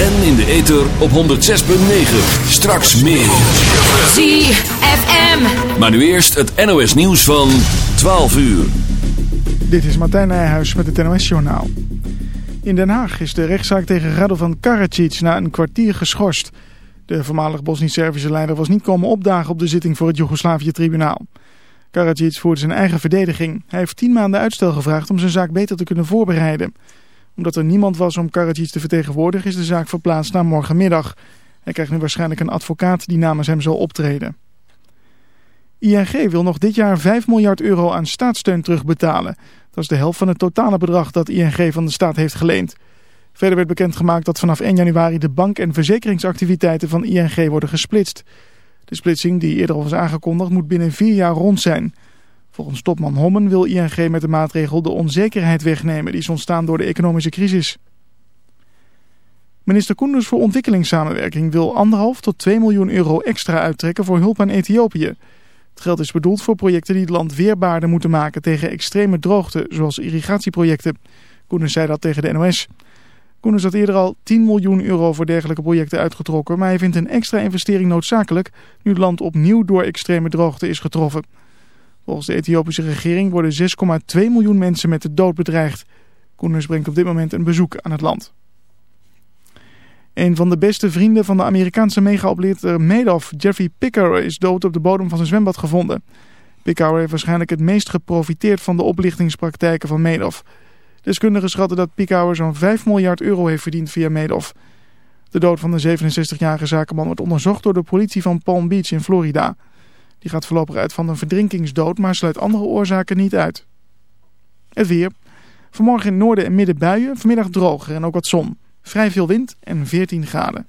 En in de ether op 106.9. Straks meer. ZFM. Maar nu eerst het NOS nieuws van 12 uur. Dit is Martijn Nijhuis met het NOS Journaal. In Den Haag is de rechtszaak tegen Radovan Karadzic na een kwartier geschorst. De voormalig Bosnisch-Servische leider was niet komen opdagen op de zitting voor het Joegoslavië-tribunaal. Karadzic voerde zijn eigen verdediging. Hij heeft tien maanden uitstel gevraagd om zijn zaak beter te kunnen voorbereiden. Omdat er niemand was om Karadzic te vertegenwoordigen is de zaak verplaatst naar morgenmiddag. Hij krijgt nu waarschijnlijk een advocaat die namens hem zal optreden. ING wil nog dit jaar 5 miljard euro aan staatssteun terugbetalen. Dat is de helft van het totale bedrag dat ING van de staat heeft geleend. Verder werd bekendgemaakt dat vanaf 1 januari de bank- en verzekeringsactiviteiten van ING worden gesplitst. De splitsing, die eerder al was aangekondigd, moet binnen vier jaar rond zijn. Volgens topman Hommen wil ING met de maatregel de onzekerheid wegnemen die is ontstaan door de economische crisis. Minister Koenders voor ontwikkelingssamenwerking wil 1,5 tot 2 miljoen euro extra uittrekken voor hulp aan Ethiopië. Het geld is bedoeld voor projecten die het land weerbaarder moeten maken tegen extreme droogte, zoals irrigatieprojecten. Koenders zei dat tegen de NOS. Koenders had eerder al 10 miljoen euro voor dergelijke projecten uitgetrokken, maar hij vindt een extra investering noodzakelijk nu het land opnieuw door extreme droogte is getroffen. Volgens de Ethiopische regering worden 6,2 miljoen mensen met de dood bedreigd. Koenders brengt op dit moment een bezoek aan het land. Een van de beste vrienden van de Amerikaanse mega-oplichter Madoff, Jeffrey Pickauer, is dood op de bodem van zijn zwembad gevonden. Pickauer heeft waarschijnlijk het meest geprofiteerd van de oplichtingspraktijken van Madoff. Deskundigen schatten dat Pickauer zo'n 5 miljard euro heeft verdiend via Madoff. De dood van de 67-jarige zakenman wordt onderzocht door de politie van Palm Beach in Florida. Die gaat voorlopig uit van een verdrinkingsdood, maar sluit andere oorzaken niet uit. Het weer. Vanmorgen in noorden en midden buien, vanmiddag droger en ook wat zon. Vrij veel wind en 14 graden.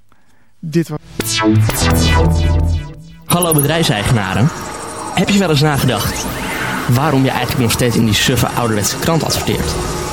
Dit was... Hallo bedrijfseigenaren. Heb je wel eens nagedacht waarom je eigenlijk nog steeds in die suffe ouderwetse krant adverteert?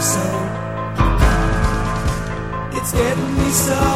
So. It's getting me so.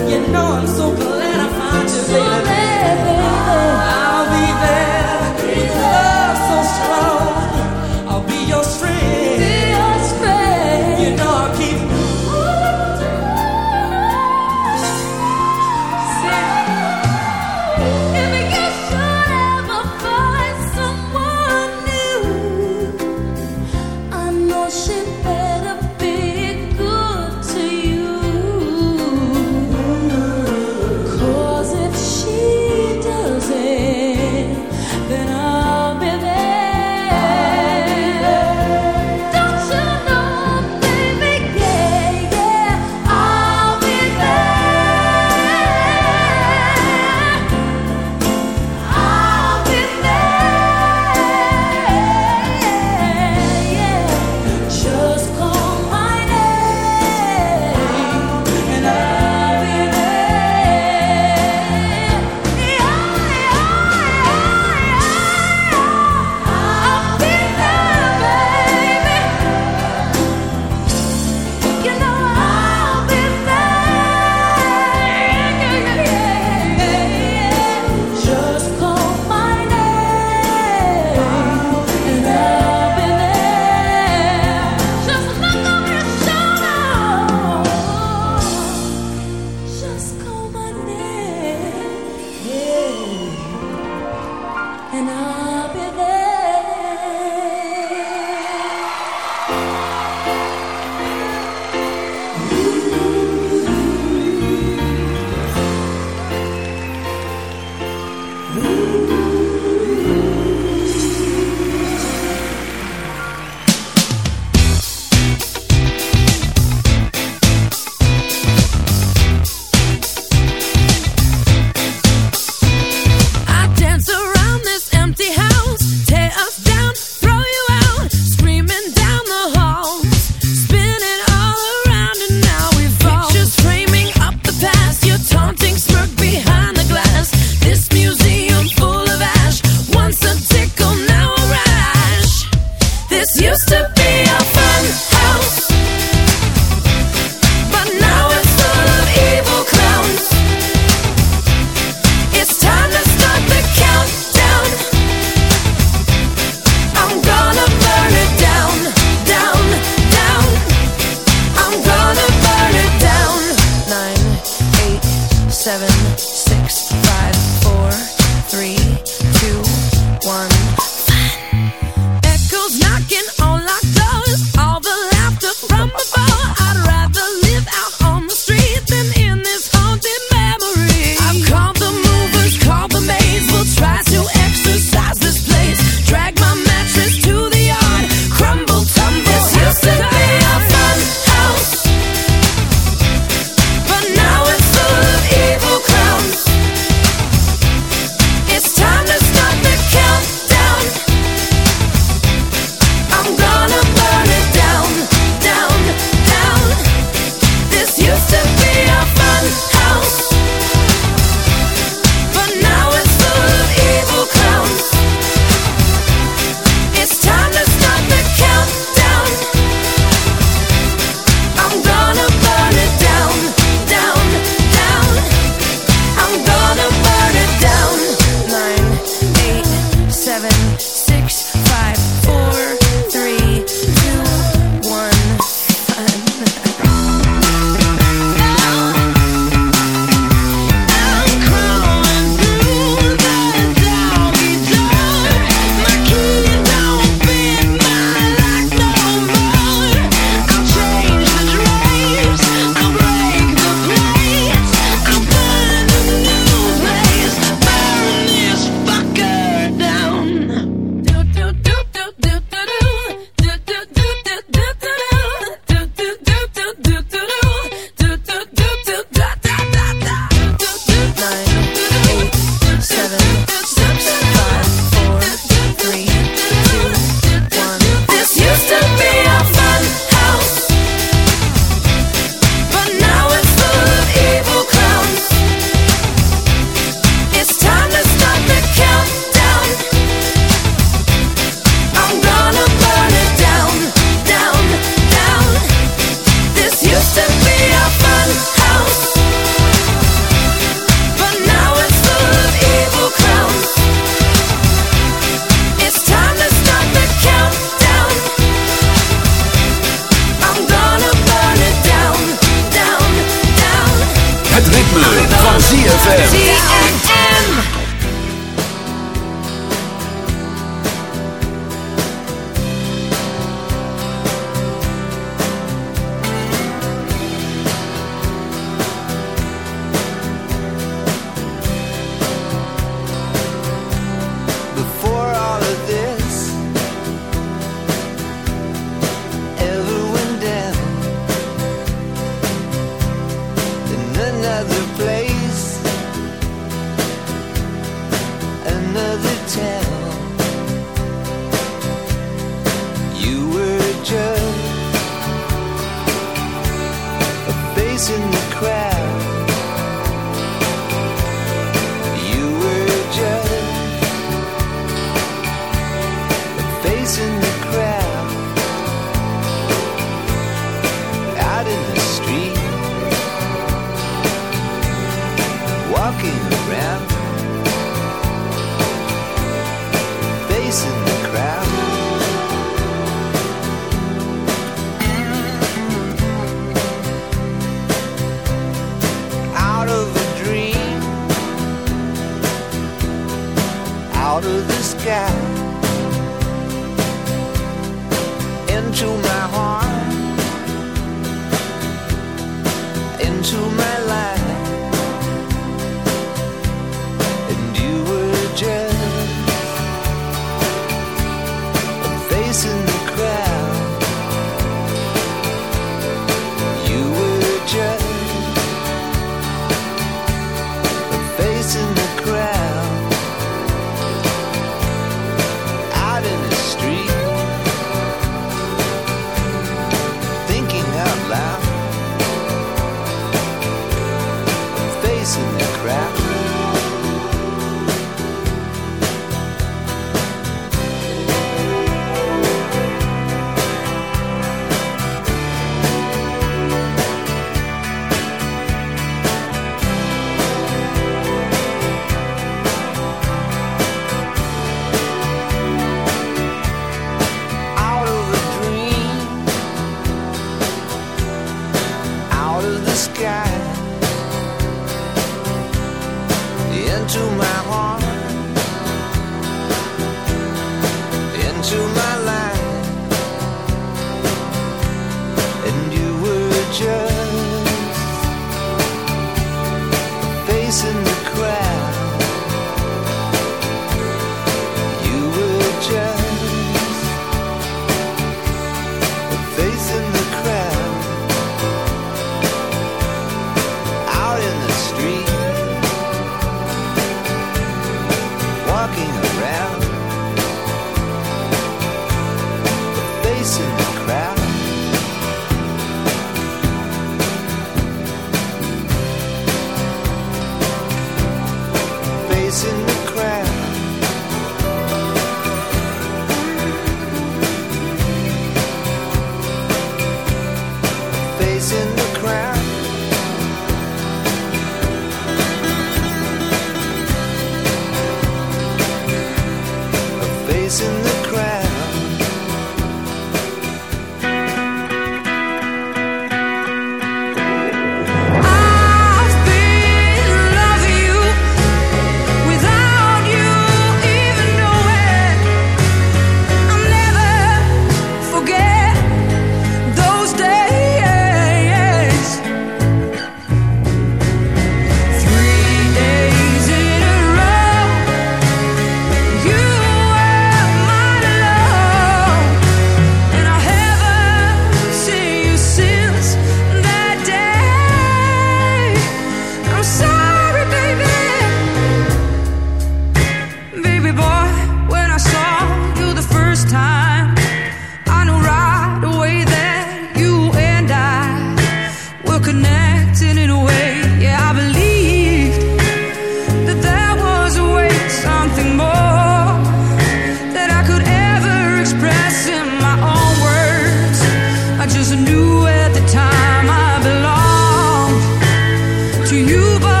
you, but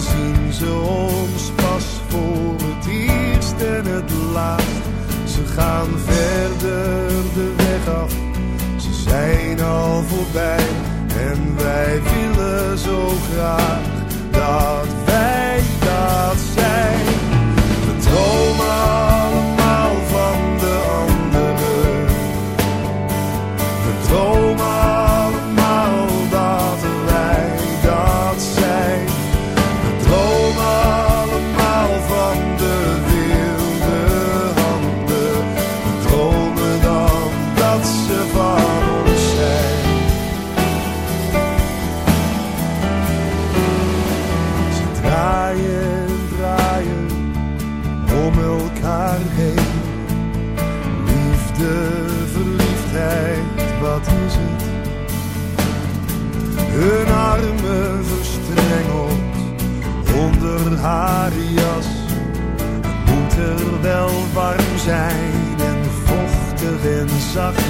zien ze ons pas voor het eerst en het laatst. Ze gaan verder de weg af, ze zijn al voorbij. En wij willen zo graag dat wij zacht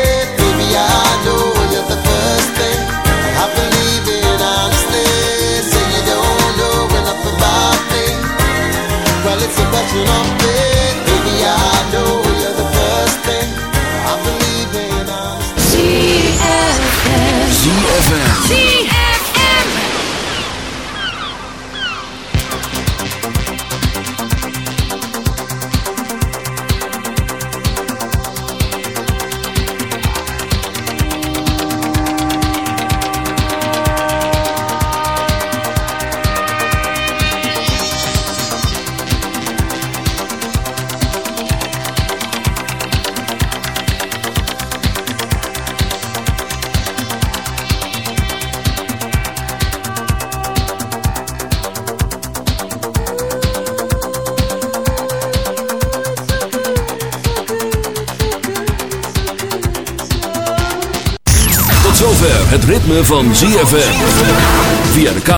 it's a question of faith, baby. I know you're the first thing I believe in honestly. ZFM. ZFM. Van ZFM. Via de